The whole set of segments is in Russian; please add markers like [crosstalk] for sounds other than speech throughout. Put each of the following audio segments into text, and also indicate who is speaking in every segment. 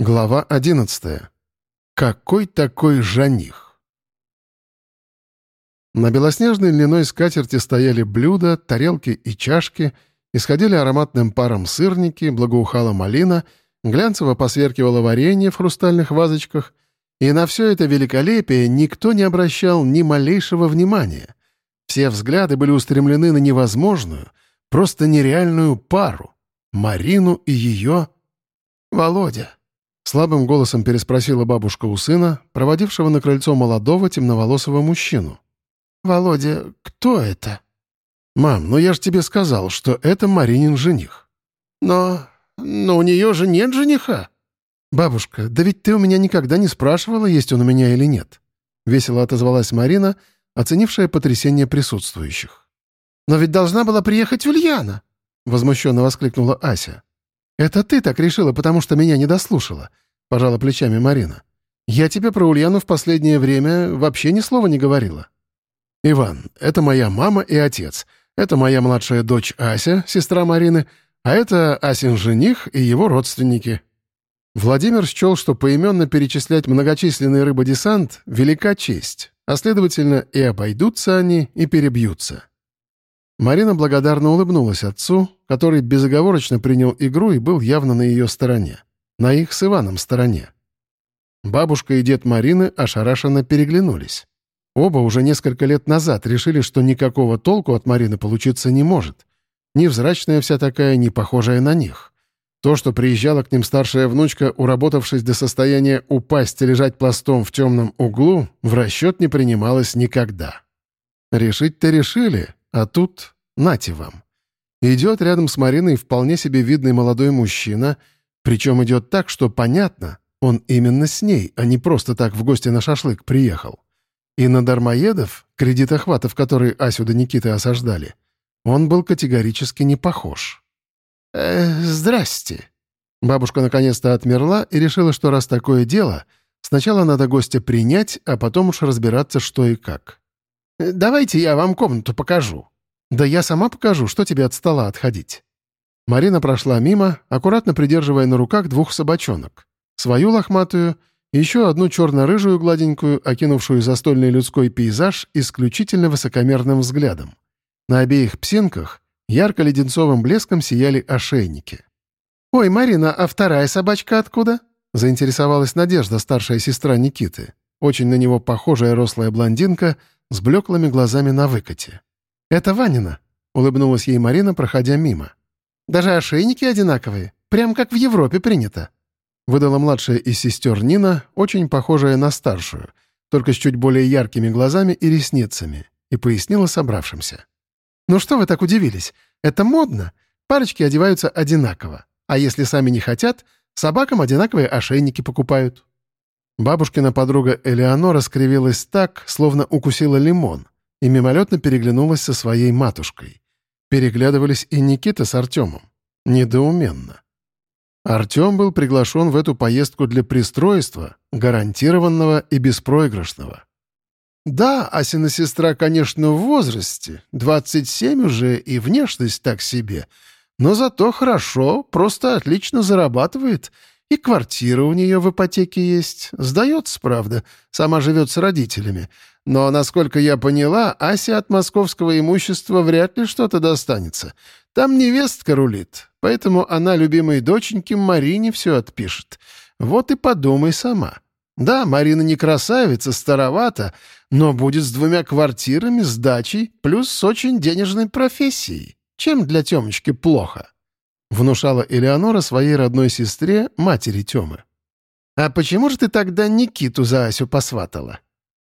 Speaker 1: Глава 11. Какой такой жених? На белоснежной льняной скатерти стояли блюда, тарелки и чашки, исходили ароматным паром сырники, благоухала малина, глянцево посверкивало варенье в хрустальных вазочках, и на все это великолепие никто не обращал ни малейшего внимания. Все взгляды были устремлены на невозможную, просто нереальную пару — Марину и ее... Володя. Слабым голосом переспросила бабушка у сына, проводившего на крыльцо молодого темноволосого мужчину. «Володя, кто это?» «Мам, ну я же тебе сказал, что это Маринин жених». «Но... но у нее же нет жениха». «Бабушка, да ведь ты у меня никогда не спрашивала, есть он у меня или нет». Весело отозвалась Марина, оценившая потрясение присутствующих. «Но ведь должна была приехать Ульяна!» — возмущенно воскликнула Ася. «Это ты так решила, потому что меня не дослушала», — пожала плечами Марина. «Я тебе про Ульяну в последнее время вообще ни слова не говорила». «Иван, это моя мама и отец. Это моя младшая дочь Ася, сестра Марины, а это Асин жених и его родственники». Владимир счел, что поименно перечислять многочисленный рыбодесант — велика честь, а следовательно, и обойдутся они, и перебьются. Марина благодарно улыбнулась отцу, который безоговорочно принял игру и был явно на ее стороне. На их с Иваном стороне. Бабушка и дед Марины ошарашенно переглянулись. Оба уже несколько лет назад решили, что никакого толку от Марины получиться не может. Невзрачная вся такая, не похожая на них. То, что приезжала к ним старшая внучка, уработавшись до состояния упасть и лежать пластом в темном углу, в расчет не принималось никогда. Решить-то решили, а тут нате вам. Идет рядом с Мариной вполне себе видный молодой мужчина, причем идет так, что понятно, он именно с ней, а не просто так в гости на шашлык приехал. И на дармоедов, кредитохватов, которые Асю да Никиты осаждали, он был категорически не похож. «Э, «Здрасте». Бабушка наконец-то отмерла и решила, что раз такое дело, сначала надо гостя принять, а потом уж разбираться, что и как. «Давайте я вам комнату покажу». «Да я сама покажу, что тебе от стола отходить». Марина прошла мимо, аккуратно придерживая на руках двух собачонок. Свою лохматую и еще одну черно-рыжую гладенькую, окинувшую застольный людской пейзаж исключительно высокомерным взглядом. На обеих псинках ярко-леденцовым блеском сияли ошейники. «Ой, Марина, а вторая собачка откуда?» — заинтересовалась Надежда, старшая сестра Никиты. Очень на него похожая рослая блондинка — с блеклыми глазами на выкате. «Это Ванина», — улыбнулась ей Марина, проходя мимо. «Даже ошейники одинаковые, прям как в Европе принято», — выдала младшая из сестер Нина, очень похожая на старшую, только с чуть более яркими глазами и ресницами, и пояснила собравшимся. «Ну что вы так удивились? Это модно. Парочки одеваются одинаково. А если сами не хотят, собакам одинаковые ошейники покупают». Бабушкина подруга Элеонора скривилась так, словно укусила лимон, и мимолетно переглянулась со своей матушкой. Переглядывались и Никита с Артемом. Недоуменно. Артем был приглашен в эту поездку для пристройства, гарантированного и беспроигрышного. Да, Асина сестра, конечно, в возрасте, 27 уже и внешность так себе, но зато хорошо, просто отлично зарабатывает — и квартира у нее в ипотеке есть. Сдается, правда. Сама живет с родителями. Но, насколько я поняла, Ася от московского имущества вряд ли что-то достанется. Там невестка рулит, поэтому она любимой доченьке Марине все отпишет. Вот и подумай сама. Да, Марина не красавица, старовата, но будет с двумя квартирами, с дачей, плюс с очень денежной профессией. Чем для Темочки плохо? Внушала Элеонора своей родной сестре, матери Тёмы. «А почему же ты тогда Никиту за Асю посватала?»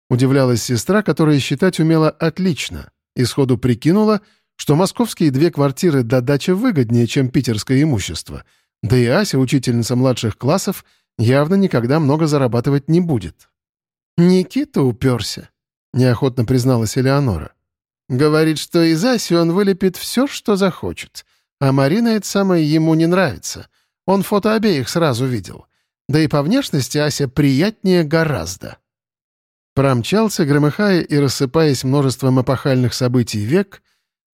Speaker 1: Удивлялась сестра, которая считать умела отлично, и сходу прикинула, что московские две квартиры до дачи выгоднее, чем питерское имущество, да и Ася, учительница младших классов, явно никогда много зарабатывать не будет. «Никита уперся», — неохотно призналась Элеонора. «Говорит, что из Аси он вылепит все, что захочет, а Марина это самое ему не нравится. Он фото обеих сразу видел. Да и по внешности Ася приятнее гораздо. Промчался, громыхая и рассыпаясь множеством эпохальных событий век,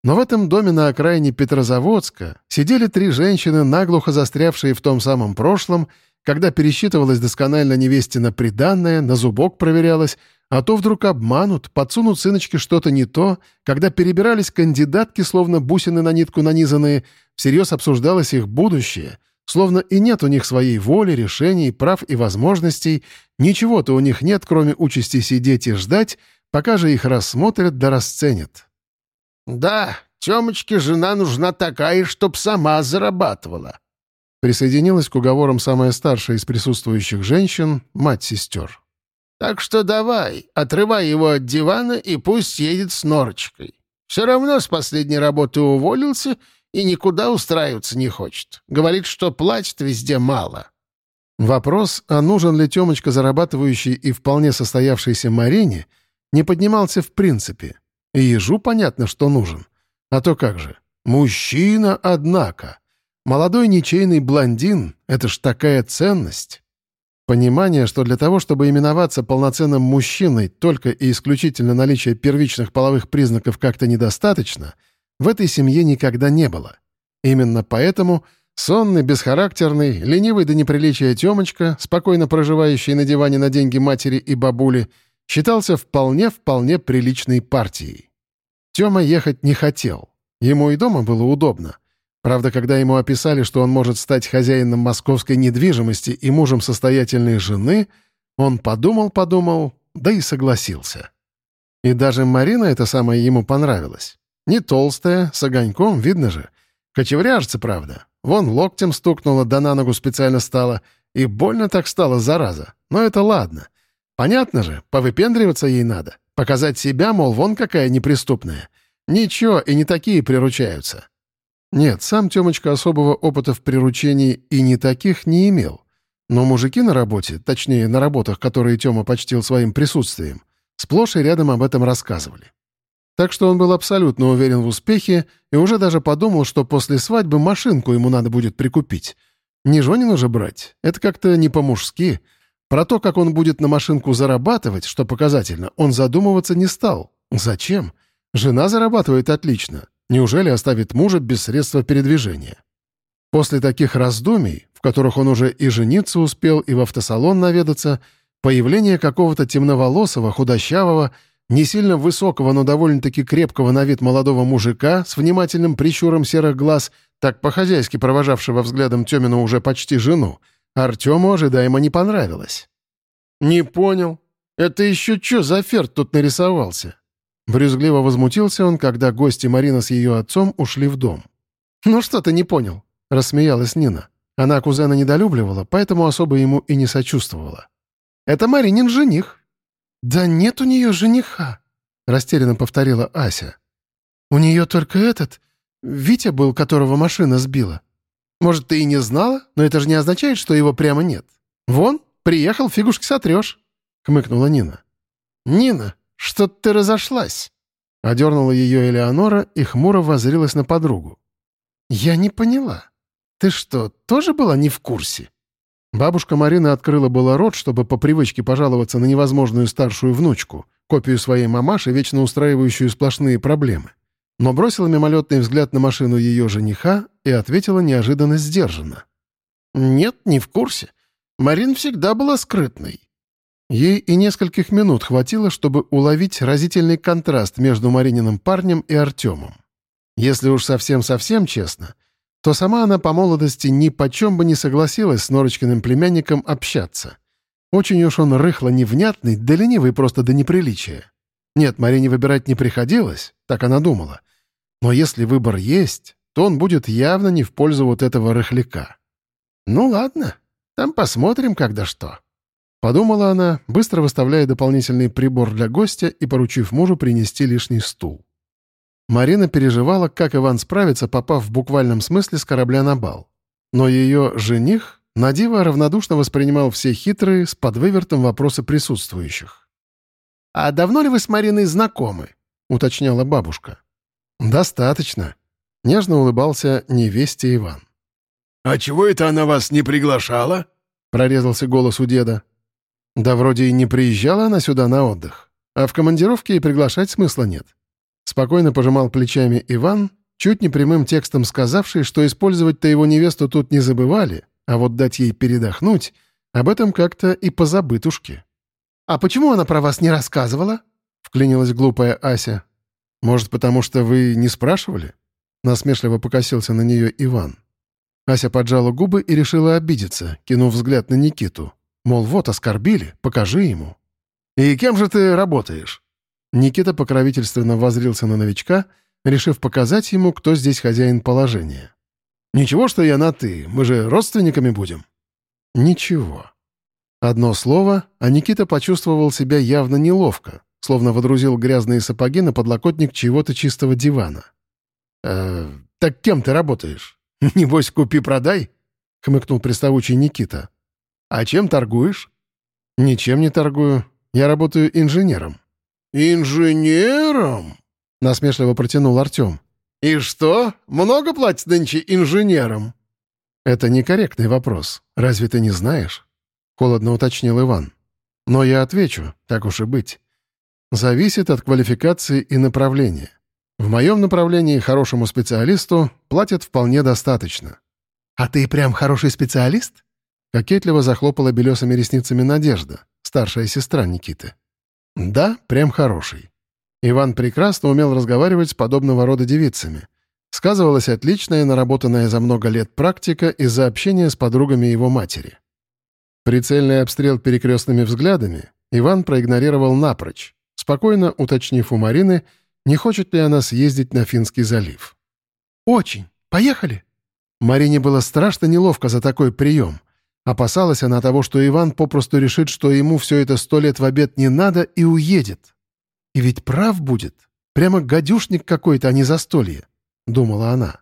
Speaker 1: но в этом доме на окраине Петрозаводска сидели три женщины, наглухо застрявшие в том самом прошлом, когда пересчитывалась досконально невесте на приданное, на зубок проверялась, а то вдруг обманут, подсунут сыночке что-то не то, когда перебирались кандидатки, словно бусины на нитку нанизанные, всерьез обсуждалось их будущее, словно и нет у них своей воли, решений, прав и возможностей, ничего-то у них нет, кроме участи сидеть и ждать, пока же их рассмотрят да расценят.
Speaker 2: «Да, Тёмочке жена нужна такая, чтоб сама зарабатывала»,
Speaker 1: присоединилась к уговорам самая старшая из присутствующих женщин, мать сестер.
Speaker 2: Так что давай, отрывай его от дивана и пусть едет с Норочкой. Все равно с последней работы уволился и никуда устраиваться не хочет. Говорит, что платит везде мало».
Speaker 1: Вопрос, а нужен ли Темочка, зарабатывающий и вполне состоявшийся Марине, не поднимался в принципе. И ежу понятно, что нужен. А то как же. Мужчина, однако. Молодой ничейный блондин — это ж такая ценность. Понимание, что для того, чтобы именоваться полноценным мужчиной, только и исключительно наличие первичных половых признаков как-то недостаточно, в этой семье никогда не было. Именно поэтому сонный, бесхарактерный, ленивый до неприличия Тёмочка, спокойно проживающий на диване на деньги матери и бабули, считался вполне-вполне приличной партией. Тёма ехать не хотел. Ему и дома было удобно — Правда, когда ему описали, что он может стать хозяином московской недвижимости и мужем состоятельной жены, он подумал-подумал, да и согласился. И даже Марина это самое ему понравилась. Не толстая, с огоньком, видно же. Кочевряжца, правда. Вон локтем стукнула, да на ногу специально стала. И больно так стало, зараза. Но это ладно. Понятно же, повыпендриваться ей надо. Показать себя, мол, вон какая неприступная. Ничего, и не такие приручаются. Нет, сам Тёмочка особого опыта в приручении и не таких не имел. Но мужики на работе, точнее, на работах, которые Тёма почтил своим присутствием, сплошь и рядом об этом рассказывали. Так что он был абсолютно уверен в успехе и уже даже подумал, что после свадьбы машинку ему надо будет прикупить. Не Жонину же брать, это как-то не по-мужски. Про то, как он будет на машинку зарабатывать, что показательно, он задумываться не стал. Зачем? Жена зарабатывает отлично. Неужели оставит мужа без средства передвижения? После таких раздумий, в которых он уже и жениться успел, и в автосалон наведаться, появление какого-то темноволосого, худощавого, не сильно высокого, но довольно-таки крепкого на вид молодого мужика с внимательным прищуром серых глаз, так по-хозяйски провожавшего взглядом Тёмину уже почти жену, Артему ожидаемо не понравилось. «Не понял. Это еще что за ферт тут нарисовался?» Брюзгливо возмутился он, когда гости Марина с ее отцом ушли в дом. «Ну что ты не понял?» — рассмеялась Нина. Она кузена недолюбливала, поэтому особо ему и не сочувствовала. «Это Маринин жених». «Да нет у нее жениха», — растерянно повторила Ася. «У нее только этот, Витя был, которого машина сбила. Может, ты и не знала, но это же не означает, что его прямо нет. Вон, приехал, фигушки сотрешь», — хмыкнула Нина. «Нина, что ты разошлась?» Одернула ее Элеонора и хмуро воззрилась на подругу. «Я не поняла. Ты что, тоже была не в курсе?» Бабушка Марина открыла было рот, чтобы по привычке пожаловаться на невозможную старшую внучку, копию своей мамаши, вечно устраивающую сплошные проблемы. Но бросила мимолетный взгляд на машину ее жениха и ответила неожиданно сдержанно. «Нет, не в курсе. Марин всегда была скрытной. Ей и нескольких минут хватило, чтобы уловить разительный контраст между Марининым парнем и Артемом. Если уж совсем-совсем честно, то сама она по молодости ни почем бы не согласилась с Норочкиным племянником общаться. Очень уж он рыхло-невнятный, да ленивый просто до неприличия. Нет, Марине выбирать не приходилось, так она думала. Но если выбор есть, то он будет явно не в пользу вот этого рыхляка. Ну ладно, там посмотрим, когда что. Подумала она, быстро выставляя дополнительный прибор для гостя и поручив мужу принести лишний стул. Марина переживала, как Иван справится, попав в буквальном смысле с корабля на бал. Но ее жених надиво равнодушно воспринимал все хитрые, с подвывертом вопросы присутствующих. «А давно ли вы с Мариной знакомы?» — уточняла бабушка. «Достаточно», — нежно улыбался невесте Иван.
Speaker 3: «А чего это она вас не приглашала?» — прорезался голос у деда.
Speaker 1: Да вроде и не приезжала она сюда на отдых. А в командировке и приглашать смысла нет. Спокойно пожимал плечами Иван, чуть не прямым текстом сказавший, что использовать-то его невесту тут не забывали, а вот дать ей передохнуть — Об этом как-то и позабытушки.
Speaker 2: «А почему она про вас не рассказывала?» — вклинилась глупая Ася.
Speaker 1: «Может, потому что вы не спрашивали?» Насмешливо покосился на нее Иван. Ася поджала губы и решила обидеться, кинув взгляд на Никиту. Мол, вот оскорбили, покажи ему. «И кем же ты работаешь?» Никита покровительственно возрился на новичка, решив показать ему, кто здесь хозяин положения. «Ничего, что я на «ты», мы же родственниками будем». «Ничего». Одно слово, а Никита почувствовал себя явно неловко, словно водрузил грязные сапоги на подлокотник чего-то чистого дивана.
Speaker 3: «Э, «Так кем ты работаешь? [laughs] Небось, купи-продай?» — хмыкнул приставучий Никита. «А чем торгуешь?»
Speaker 1: «Ничем не торгую. Я работаю инженером».
Speaker 2: «Инженером?» — насмешливо протянул Артем. «И что, много платят нынче инженерам?»
Speaker 1: «Это некорректный вопрос. Разве ты не знаешь?» — холодно уточнил Иван. «Но я отвечу, так уж и быть. Зависит от квалификации и направления. В моем направлении хорошему специалисту платят вполне достаточно».
Speaker 2: «А ты прям хороший специалист?»
Speaker 1: Кокетливо захлопала белесыми ресницами Надежда, старшая сестра Никиты. «Да, прям хороший. Иван прекрасно умел разговаривать с подобного рода девицами. Сказывалась отличная, наработанная за много лет практика из-за общения с подругами его матери. Прицельный обстрел перекрестными взглядами Иван проигнорировал напрочь, спокойно уточнив у Марины, не хочет ли она съездить на Финский залив.
Speaker 2: «Очень. Поехали!»
Speaker 1: Марине было страшно неловко за такой прием. Опасалась она того, что Иван попросту решит, что ему все это сто лет в обед не надо и уедет. И ведь прав будет. Прямо гадюшник какой-то, а не застолье», — думала она.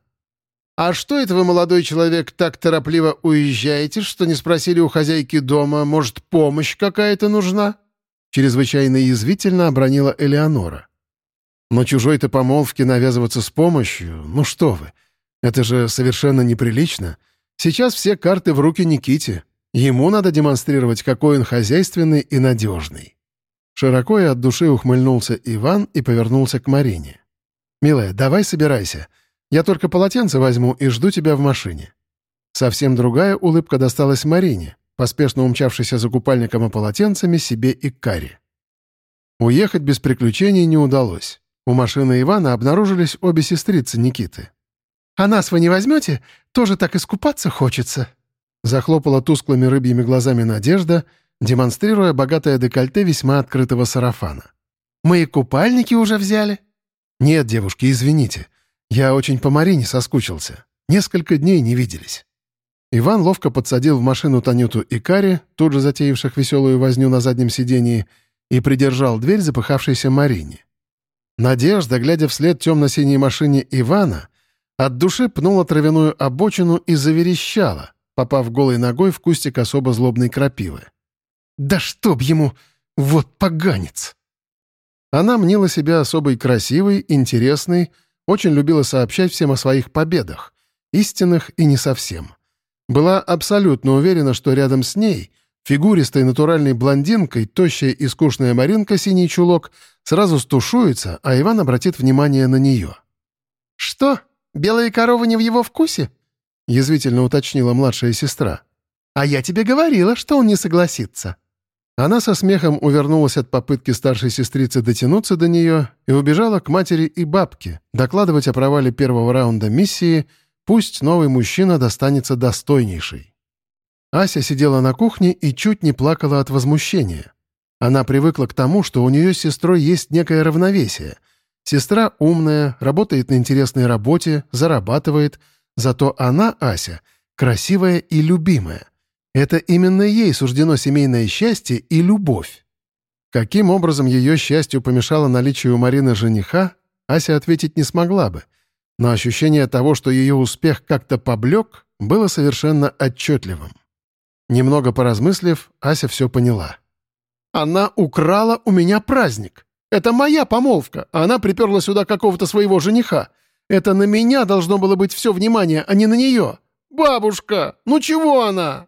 Speaker 2: «А что это вы, молодой человек, так торопливо уезжаете, что не спросили у хозяйки дома, может, помощь какая-то нужна?»
Speaker 1: Чрезвычайно язвительно обронила Элеонора. «Но чужой-то помолвке навязываться с помощью? Ну что вы, это же совершенно неприлично. Сейчас все карты в руки Никите. Ему надо демонстрировать, какой он хозяйственный и надежный». Широко и от души ухмыльнулся Иван и повернулся к Марине. «Милая, давай собирайся. Я только полотенце возьму и жду тебя в машине». Совсем другая улыбка досталась Марине, поспешно умчавшейся за купальником и полотенцами себе и Каре. Уехать без приключений не удалось. У машины Ивана обнаружились обе сестрицы Никиты.
Speaker 2: «А нас вы не возьмете? Тоже так искупаться хочется?»
Speaker 1: Захлопала тусклыми рыбьими глазами Надежда — демонстрируя богатое декольте весьма открытого сарафана.
Speaker 2: «Мы и купальники уже взяли?»
Speaker 1: «Нет, девушки, извините. Я очень по Марине соскучился. Несколько дней не виделись». Иван ловко подсадил в машину Танюту и Кари, тут же затеявших веселую возню на заднем сидении, и придержал дверь запыхавшейся Марине. Надежда, глядя вслед темно-синей машине Ивана, от души пнула травяную обочину и заверещала, попав голой ногой в кустик особо злобной крапивы.
Speaker 2: Да чтоб ему! Вот поганец!»
Speaker 1: Она мнила себя особой красивой, интересной, очень любила сообщать всем о своих победах, истинных и не совсем. Была абсолютно уверена, что рядом с ней, фигуристой натуральной блондинкой, тощая и скучная Маринка синий чулок, сразу стушуется, а Иван обратит внимание на нее.
Speaker 2: «Что, белые коровы не в его вкусе?» — язвительно уточнила младшая сестра. «А я тебе говорила, что он не согласится».
Speaker 1: Она со смехом увернулась от попытки старшей сестрицы дотянуться до нее и убежала к матери и бабке, докладывать о провале первого раунда миссии «Пусть новый мужчина достанется достойнейший». Ася сидела на кухне и чуть не плакала от возмущения. Она привыкла к тому, что у нее с сестрой есть некое равновесие. Сестра умная, работает на интересной работе, зарабатывает, зато она, Ася, красивая и любимая — это именно ей суждено семейное счастье и любовь. Каким образом ее счастью помешало наличие у Марины жениха, Ася ответить не смогла бы. Но ощущение того, что ее успех как-то поблек, было совершенно отчетливым. Немного поразмыслив, Ася все поняла.
Speaker 2: «Она украла у меня праздник. Это моя помолвка, а она приперла сюда какого-то своего жениха. Это на меня должно было быть все внимание, а не на нее. Бабушка, ну чего она?»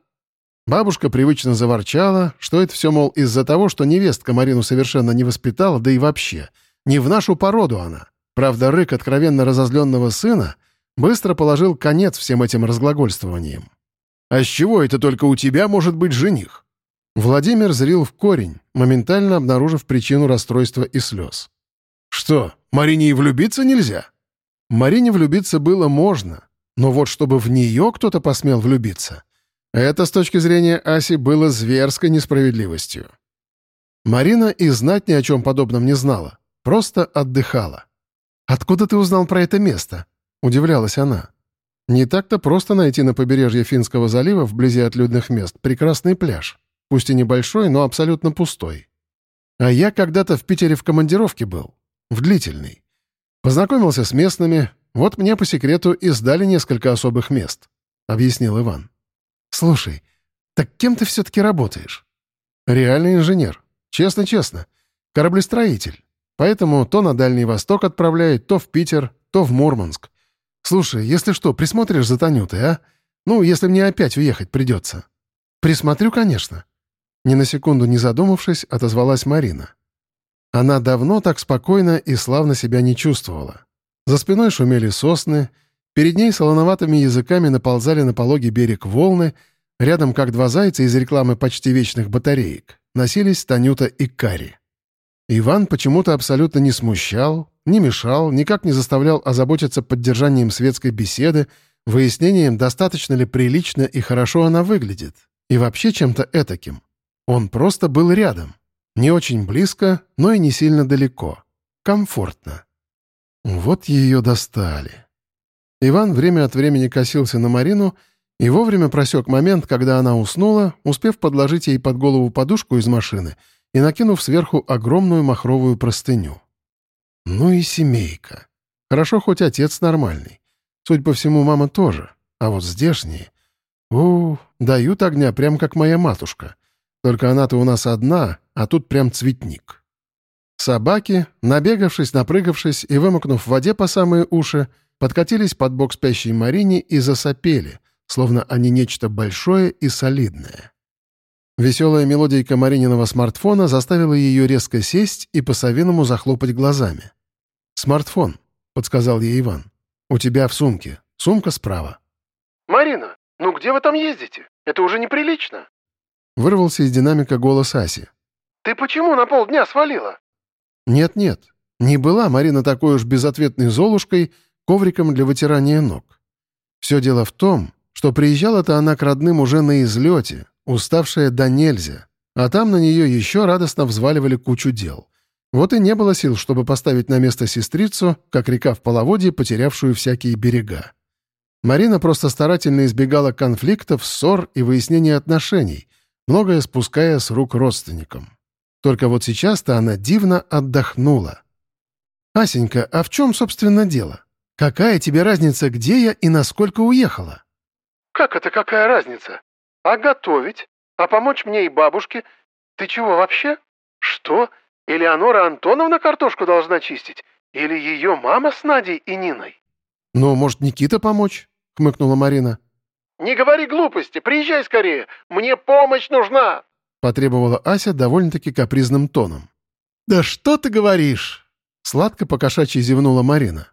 Speaker 1: Бабушка привычно заворчала, что это все, мол, из-за того, что невестка Марину совершенно не воспитала, да и вообще. Не в нашу породу она. Правда, рык откровенно разозленного сына быстро положил конец всем этим разглагольствованиям.
Speaker 3: А с чего это только у тебя может быть жених?»
Speaker 1: Владимир зрил в корень, моментально обнаружив причину расстройства и слез.
Speaker 3: «Что, Марине и влюбиться нельзя?»
Speaker 1: Марине влюбиться было можно, но вот чтобы в нее кто-то посмел влюбиться, это с точки зрения Аси было зверской несправедливостью. Марина и знать ни о чем подобном не знала, просто отдыхала. «Откуда ты узнал про это место?» — удивлялась она. Не так-то просто найти на побережье Финского залива, вблизи от людных мест, прекрасный пляж. Пусть и небольшой, но абсолютно пустой. А я когда-то в Питере в командировке был. В длительный. Познакомился с местными, вот мне по секрету и сдали несколько особых мест», — объяснил Иван. «Слушай, так кем ты все-таки работаешь?» «Реальный инженер. Честно-честно. Кораблестроитель. Поэтому то на Дальний Восток отправляют, то в Питер, то в Мурманск. Слушай, если что, присмотришь за Танютой, а? Ну, если мне опять уехать придется». «Присмотрю, конечно». Ни на секунду не задумавшись, отозвалась Марина. Она давно так спокойно и славно себя не чувствовала. За спиной шумели сосны, перед ней солоноватыми языками наползали на пологий берег волны, рядом, как два зайца из рекламы почти вечных батареек, носились Танюта и Кари. Иван почему-то абсолютно не смущал, не мешал, никак не заставлял озаботиться поддержанием светской беседы, выяснением, достаточно ли прилично и хорошо она выглядит, и вообще чем-то этаким. Он просто был рядом. Не очень близко, но и не сильно далеко. Комфортно. Вот ее достали. Иван время от времени косился на Марину и вовремя просек момент, когда она уснула, успев подложить ей под голову подушку из машины и накинув сверху огромную махровую простыню. Ну и семейка. Хорошо, хоть отец нормальный. Судя по всему, мама тоже. А вот здешние... У, дают огня, прям как моя матушка. Только она-то у нас одна, а тут прям цветник. Собаки, набегавшись, напрыгавшись и вымокнув в воде по самые уши, подкатились под бок спящей Марине и засопели, словно они нечто большое и солидное. Веселая мелодийка Марининого смартфона заставила ее резко сесть и по-совиному захлопать глазами. «Смартфон», — подсказал ей Иван. «У тебя в сумке. Сумка справа».
Speaker 2: «Марина, ну где вы там ездите? Это уже неприлично».
Speaker 1: Вырвался из динамика голос Аси.
Speaker 2: «Ты почему на полдня свалила?»
Speaker 1: Нет-нет, не была Марина такой уж безответной золушкой, ковриком для вытирания ног. Все дело в том, что приезжала-то она к родным уже на излете, уставшая до нельзя, а там на нее еще радостно взваливали кучу дел. Вот и не было сил, чтобы поставить на место сестрицу, как река в половодье, потерявшую всякие берега. Марина просто старательно избегала конфликтов, ссор и выяснения отношений, многое спуская с рук родственникам. Только вот сейчас-то она дивно отдохнула. «Асенька, а в чем, собственно, дело? Какая тебе разница, где я и насколько уехала?»
Speaker 2: «Как это какая разница? А готовить? А помочь мне и бабушке? Ты чего вообще? Что? Элеонора Антоновна картошку должна чистить? Или ее мама с Надей и Ниной?»
Speaker 1: «Ну, может, Никита помочь?» — хмыкнула Марина.
Speaker 2: «Не говори глупости, приезжай скорее, мне помощь нужна!»
Speaker 1: — потребовала Ася довольно-таки капризным тоном. «Да что ты говоришь?» — сладко покошачьи зевнула Марина.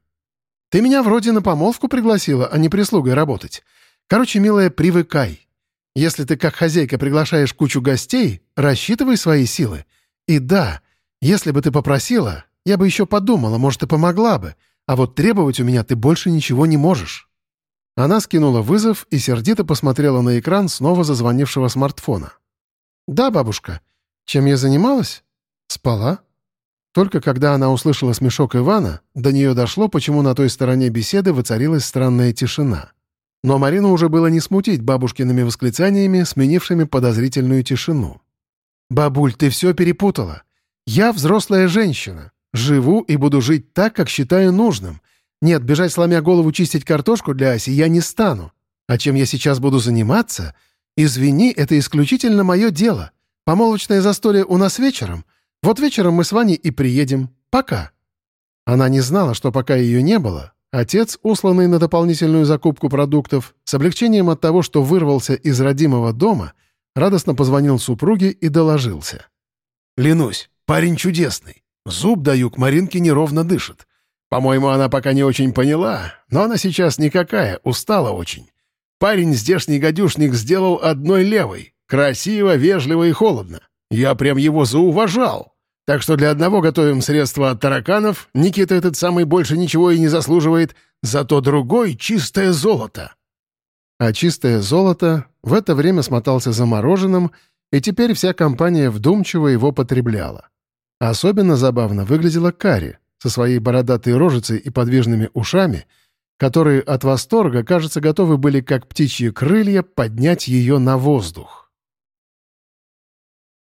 Speaker 1: «Ты меня вроде на помолвку пригласила, а не прислугой работать. Короче, милая, привыкай. Если ты как хозяйка приглашаешь кучу гостей, рассчитывай свои силы. И да, если бы ты попросила, я бы еще подумала, может, и помогла бы, а вот требовать у меня ты больше ничего не можешь». Она скинула вызов и сердито посмотрела на экран снова зазвонившего смартфона. «Да, бабушка. Чем я занималась? Спала». Только когда она услышала смешок Ивана, до нее дошло, почему на той стороне беседы воцарилась странная тишина. Но Марину уже было не смутить бабушкиными восклицаниями, сменившими подозрительную тишину. «Бабуль, ты все перепутала. Я взрослая женщина. Живу и буду жить так, как считаю нужным. Нет, бежать сломя голову чистить картошку для Аси я не стану. А чем я сейчас буду заниматься, «Извини, это исключительно мое дело. Помолвочное застолье у нас вечером. Вот вечером мы с Ваней и приедем. Пока». Она не знала, что пока ее не было, отец, усланный на дополнительную закупку продуктов, с облегчением от того, что вырвался из родимого дома, радостно позвонил супруге и доложился. «Ленусь, парень чудесный. Зуб даю, к Маринке неровно дышит. По-моему, она пока не очень поняла, но она сейчас никакая, устала очень.
Speaker 3: парень здешний гадюшник сделал одной левой. Красиво, вежливо и холодно. Я прям его зауважал. Так что для одного готовим средства от тараканов, Никита этот самый больше ничего и не заслуживает, зато другой — чистое золото».
Speaker 1: А чистое золото в это время смотался замороженным, и теперь вся компания вдумчиво его потребляла. Особенно забавно выглядела Кари со своей бородатой рожицей и подвижными ушами, которые от восторга, кажется, готовы были, как птичьи крылья, поднять ее на воздух.